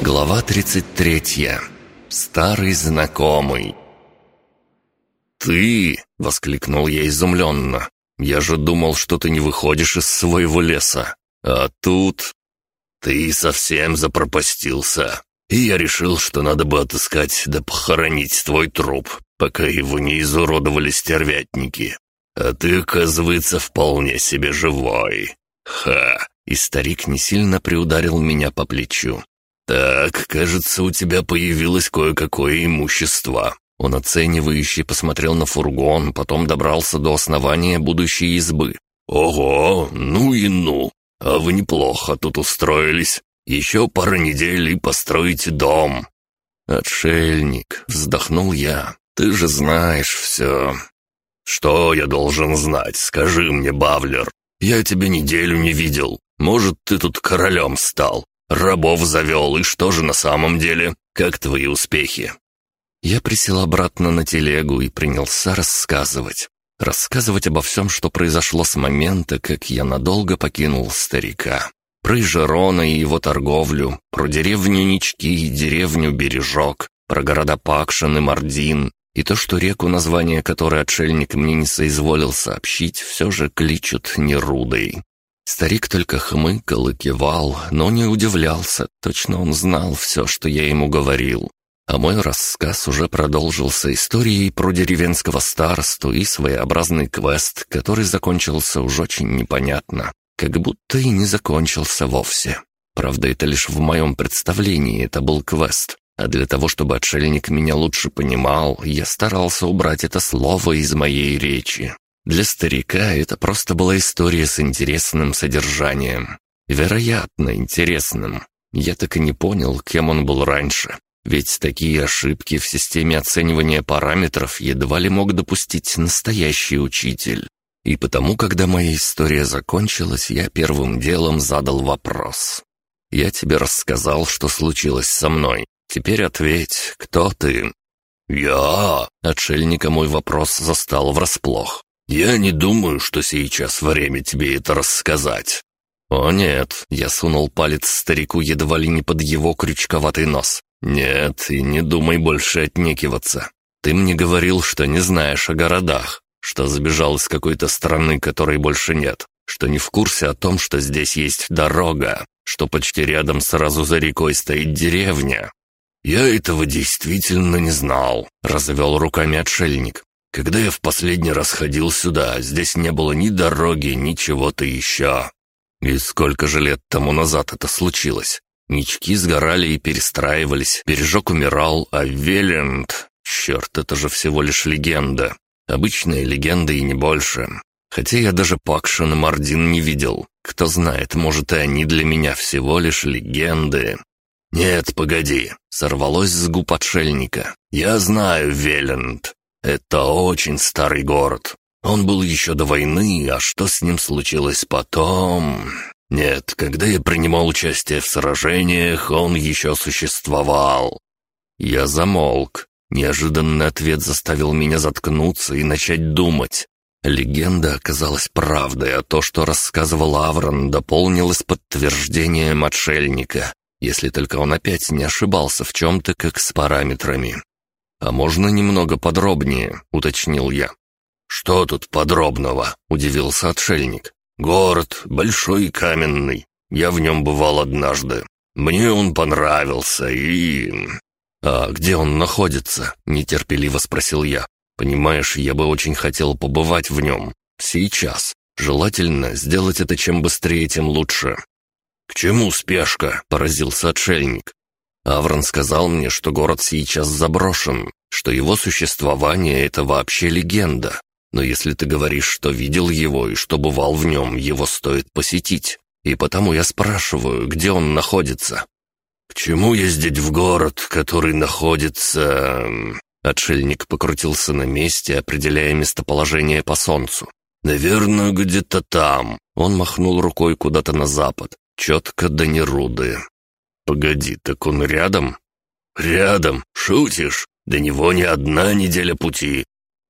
Глава 33. Старый знакомый. «Ты!» — воскликнул я изумленно. «Я же думал, что ты не выходишь из своего леса. А тут...» «Ты совсем запропастился. И я решил, что надо бы отыскать да похоронить твой труп, пока его не изуродовали стервятники. А ты, оказывается, вполне себе живой. Ха!» И старик не сильно приударил меня по плечу. «Так, кажется, у тебя появилось кое-какое имущество». Он оценивающе посмотрел на фургон, потом добрался до основания будущей избы. «Ого, ну и ну! А вы неплохо тут устроились. Еще пару недель и построите дом». «Отшельник», — вздохнул я, — «ты же знаешь все». «Что я должен знать? Скажи мне, Бавлер. Я тебя неделю не видел. Может, ты тут королем стал. Рабов завел, и что же на самом деле? Как твои успехи?» Я присел обратно на телегу и принялся рассказывать. Рассказывать обо всем, что произошло с момента, как я надолго покинул старика. Про Ижерона и его торговлю, про деревню Нички и деревню Бережок, про города Пакшин и Мардин, и то, что реку, название которой отшельник мне не соизволил сообщить, все же кличут Нерудой. Старик только хмыкал и кивал, но не удивлялся, точно он знал все, что я ему говорил. А мой рассказ уже продолжился историей про деревенского старосту и своеобразный квест, который закончился уж очень непонятно, как будто и не закончился вовсе. Правда, это лишь в моем представлении это был квест, а для того, чтобы отшельник меня лучше понимал, я старался убрать это слово из моей речи. Для старика это просто была история с интересным содержанием. Вероятно, интересным. Я так и не понял, кем он был раньше. Ведь такие ошибки в системе оценивания параметров едва ли мог допустить настоящий учитель. И потому, когда моя история закончилась, я первым делом задал вопрос. «Я тебе рассказал, что случилось со мной. Теперь ответь, кто ты?» «Я...» — отшельника мой вопрос застал врасплох. «Я не думаю, что сейчас время тебе это рассказать». «О нет», — я сунул палец старику едва ли не под его крючковатый нос. «Нет, и не думай больше отнекиваться. Ты мне говорил, что не знаешь о городах, что забежал из какой-то страны, которой больше нет, что не в курсе о том, что здесь есть дорога, что почти рядом сразу за рекой стоит деревня». «Я этого действительно не знал», — развел руками отшельник. Когда я в последний раз ходил сюда, здесь не было ни дороги, ни чего-то еще. И сколько же лет тому назад это случилось? Нички сгорали и перестраивались, бережок умирал, а Веленд... Черт, это же всего лишь легенда. Обычная легенда и не больше. Хотя я даже Пакшин и Мардин не видел. Кто знает, может, и они для меня всего лишь легенды. «Нет, погоди», — сорвалось с губ отшельника. «Я знаю Веленд. Это очень старый город. Он был еще до войны, а что с ним случилось потом... Нет, когда я принимал участие в сражениях, он еще существовал. Я замолк. Неожиданный ответ заставил меня заткнуться и начать думать. Легенда оказалась правдой, а то, что рассказывал Аврон, дополнилось подтверждением отшельника, если только он опять не ошибался в чем-то, как с параметрами. «А можно немного подробнее?» — уточнил я. «Что тут подробного?» — удивился отшельник. «Город большой и каменный. Я в нем бывал однажды. Мне он понравился и...» «А где он находится?» — нетерпеливо спросил я. «Понимаешь, я бы очень хотел побывать в нем. Сейчас. Желательно сделать это чем быстрее, тем лучше». «К чему спешка?» — поразился отшельник. Аврон сказал мне, что город сейчас заброшен, что его существование — это вообще легенда. Но если ты говоришь, что видел его и что бывал в нем, его стоит посетить. И потому я спрашиваю, где он находится. «К чему ездить в город, который находится...» Отшельник покрутился на месте, определяя местоположение по солнцу. «Наверное, где-то там». Он махнул рукой куда-то на запад, четко до Неруды. «Погоди, так он рядом?» «Рядом? Шутишь? До него не одна неделя пути».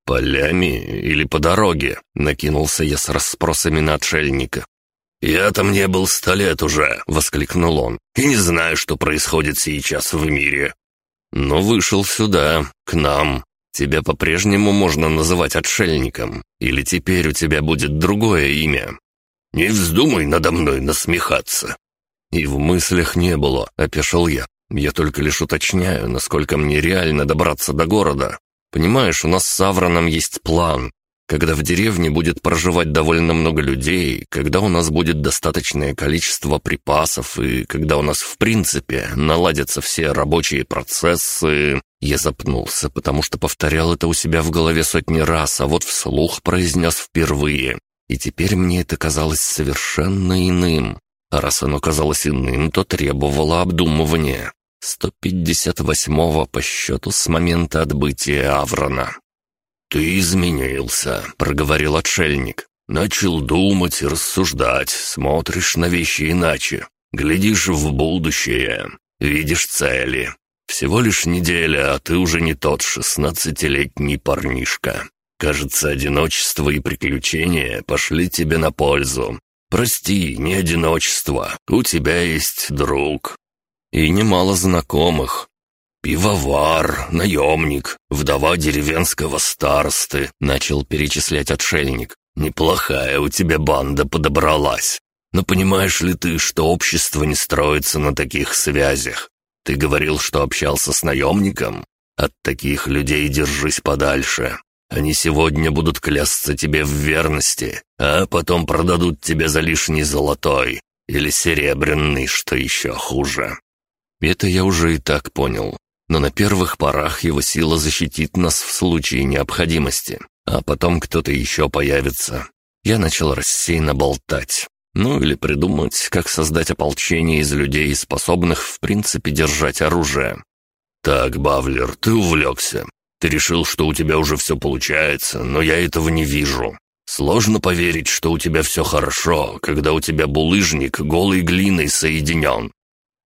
«Полями или по дороге?» — накинулся я с расспросами на отшельника. «Я там не был сто лет уже!» — воскликнул он. «И не знаю, что происходит сейчас в мире». «Но вышел сюда, к нам. Тебя по-прежнему можно называть отшельником. Или теперь у тебя будет другое имя?» «Не вздумай надо мной насмехаться!» «И в мыслях не было», — опешил я. «Я только лишь уточняю, насколько мне реально добраться до города. Понимаешь, у нас с Авроном есть план. Когда в деревне будет проживать довольно много людей, когда у нас будет достаточное количество припасов и когда у нас в принципе наладятся все рабочие процессы...» Я запнулся, потому что повторял это у себя в голове сотни раз, а вот вслух произнес впервые. И теперь мне это казалось совершенно иным. Раз оно казалось иным, то требовало обдумывания. 158-го по счету с момента отбытия Аврона. «Ты изменился», — проговорил отшельник. «Начал думать и рассуждать, смотришь на вещи иначе, глядишь в будущее, видишь цели. Всего лишь неделя, а ты уже не тот шестнадцатилетний парнишка. Кажется, одиночество и приключения пошли тебе на пользу. Прости, не одиночество, у тебя есть друг. И немало знакомых. «Пивовар, наемник, вдова деревенского старосты», — начал перечислять отшельник. «Неплохая у тебя банда подобралась. Но понимаешь ли ты, что общество не строится на таких связях? Ты говорил, что общался с наемником? От таких людей держись подальше. Они сегодня будут клясться тебе в верности, а потом продадут тебя за лишний золотой или серебряный, что еще хуже. Это я уже и так понял. Но на первых порах его сила защитит нас в случае необходимости, а потом кто-то еще появится. Я начал рассеянно болтать. Ну или придумать, как создать ополчение из людей, способных в принципе держать оружие. «Так, Бавлер, ты увлекся. Ты решил, что у тебя уже все получается, но я этого не вижу. Сложно поверить, что у тебя все хорошо, когда у тебя булыжник голой глиной соединен.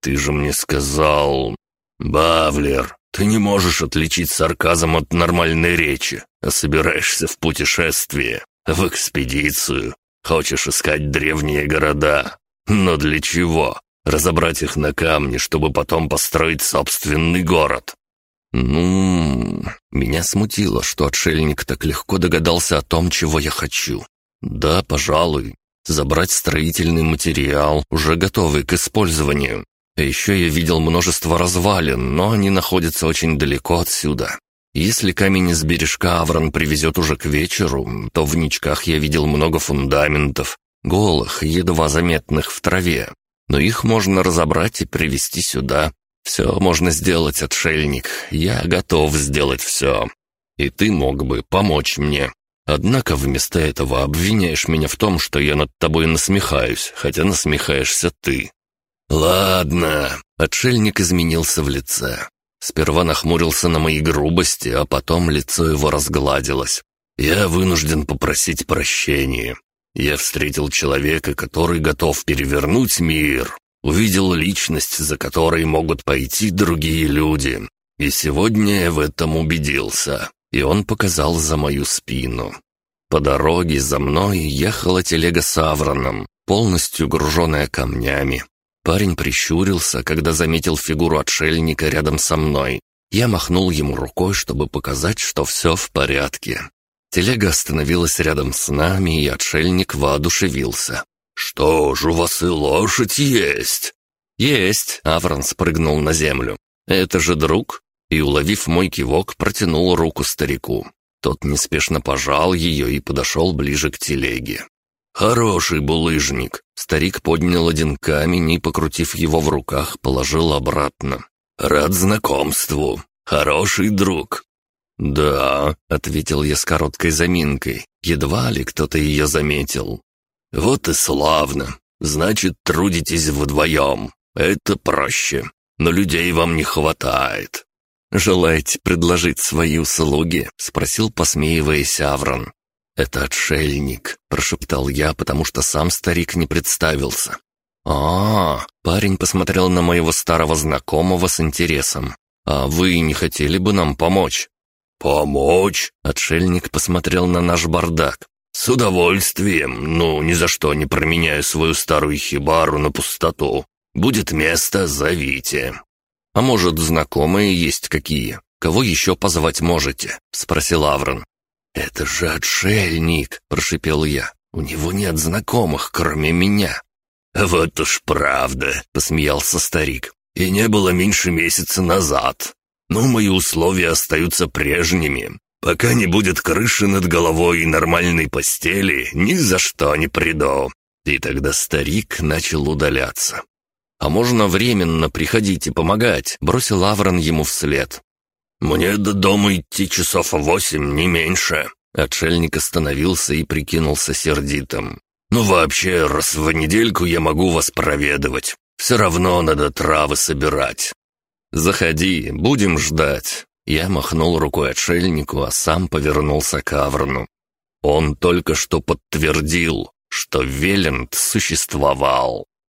Ты же мне сказал... Бавлер, ты не можешь отличить сарказм от нормальной речи, а собираешься в путешествие, в экспедицию. Хочешь искать древние города. Но для чего? Разобрать их на камне, чтобы потом построить собственный город. Ну, меня смутило, что отшельник так легко догадался о том, чего я хочу. Да, пожалуй, забрать строительный материал, уже готовый к использованию. А еще я видел множество развалин, но они находятся очень далеко отсюда. Если камень из бережка Аврон привезет уже к вечеру, то в ничках я видел много фундаментов, голых, едва заметных в траве. Но их можно разобрать и привезти сюда. «Все можно сделать, отшельник. Я готов сделать все. И ты мог бы помочь мне. Однако вместо этого обвиняешь меня в том, что я над тобой насмехаюсь, хотя насмехаешься ты». «Ладно». Отшельник изменился в лице. Сперва нахмурился на мои грубости, а потом лицо его разгладилось. «Я вынужден попросить прощения. Я встретил человека, который готов перевернуть мир, Увидел личность, за которой могут пойти другие люди. И сегодня я в этом убедился. И он показал за мою спину. По дороге за мной ехала телега с Авроном, полностью груженная камнями. Парень прищурился, когда заметил фигуру отшельника рядом со мной. Я махнул ему рукой, чтобы показать, что все в порядке. Телега остановилась рядом с нами, и отшельник воодушевился. «Что ж, у вас и лошадь есть?» «Есть», — Аврон спрыгнул на землю. «Это же друг?» И, уловив мой кивок, протянул руку старику. Тот неспешно пожал ее и подошел ближе к телеге. «Хороший булыжник!» Старик поднял один камень и, покрутив его в руках, положил обратно. «Рад знакомству! Хороший друг!» «Да», — ответил я с короткой заминкой. Едва ли кто-то ее заметил. «Вот и славно. Значит, трудитесь вдвоем. Это проще. Но людей вам не хватает». «Желаете предложить свои услуги?» — спросил, посмеиваясь Аврон. «Это отшельник», — прошептал я, потому что сам старик не представился. а, -а, -а парень посмотрел на моего старого знакомого с интересом. «А вы не хотели бы нам помочь?» «Помочь?» — отшельник посмотрел на наш бардак. «С удовольствием, ну, ни за что не променяю свою старую хибару на пустоту. Будет место, зовите». «А может, знакомые есть какие? Кого еще позвать можете?» — спросил Аврон. «Это же отшельник!» — прошипел я. «У него нет знакомых, кроме меня». «Вот уж правда!» — посмеялся старик. «И не было меньше месяца назад. Но мои условия остаются прежними. Пока не будет крыши над головой и нормальной постели, ни за что не приду». И тогда старик начал удаляться. «А можно временно приходить и помогать?» — бросил Аврон ему вслед. «Мне до дома идти часов восемь, не меньше». Отшельник остановился и прикинулся сердитым. «Ну вообще, раз в недельку я могу вас проведывать. Все равно надо травы собирать». «Заходи, будем ждать». Я махнул рукой отшельнику, а сам повернулся к Аврону. Он только что подтвердил, что Велент существовал.